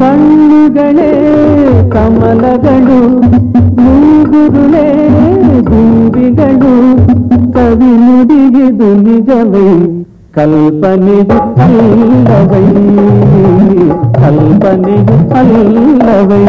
ಕಣ್ಣುಗಳೇ ಕಮಲಗಳು ಮೂಗುರುಳೇ கல்பனையு அல்லவை கல்பனையு அல்லவை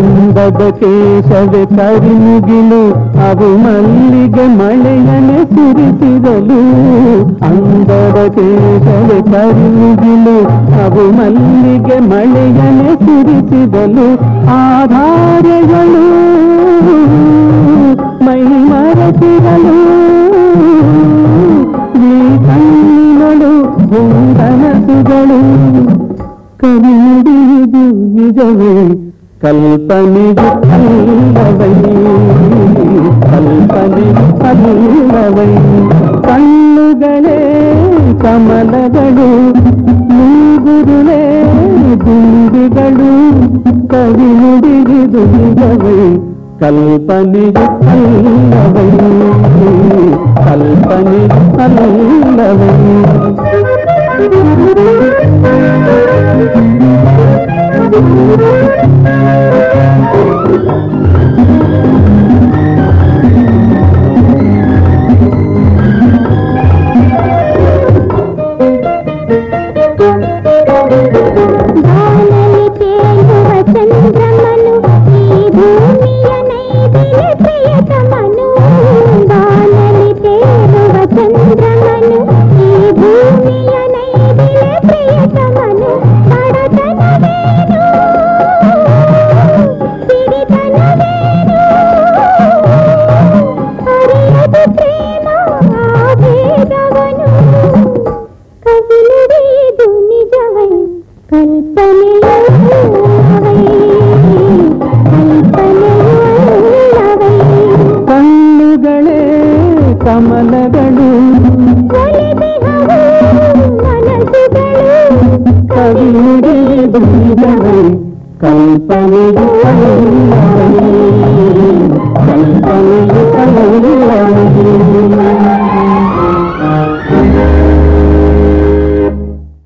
ಅಂದದ ಕೇಶವೇ ಕರಿಮುಗಿಲು ಅವು ಮಲ್ಲಿಗೆ ಮಳೆಯನೆ ಸುರಿಸಿದಲು ಅಂದದ ಕೇಶವೇ ಕರಿಮುಗಿಲು ಅವು ಮಲ್ಲಿಗೆ ಮಳೆಯನೆ ಸುರಿಸಿದಲು ಆಧಾರಗಳು ಮೈ ಮರೆತಿರಲು ಈ ಕಣ್ಣಿನಳು ಹೊಂದನಸುಗಳು ಕವಿಡಿದು ನಿಜವೇ ಕಲ್ಪನೆಯು ಅಲ್ಲವೈ ಕಲ್ಪನೆಯು ಅಲ್ಲವೈ ಕಣ್ಣುಗಳೇ ಕಮಲಗಳು ಮೂಗುರುಳೇ ಗುಂಡಿಗಳು ಕವಿ ನುಡಿಗಿದು ನಿಜವೈ ಕಲ್ಪನೆಯು ಅಲ್ಲವೈ ಕಲ್ಪನೆಯು ಅಲ್ಲವೈ Thank you. ಮನಗಳು ಕಲ್ಪನೆ ಕಲ್ಪನೆ ಕಲ್ಪನೆ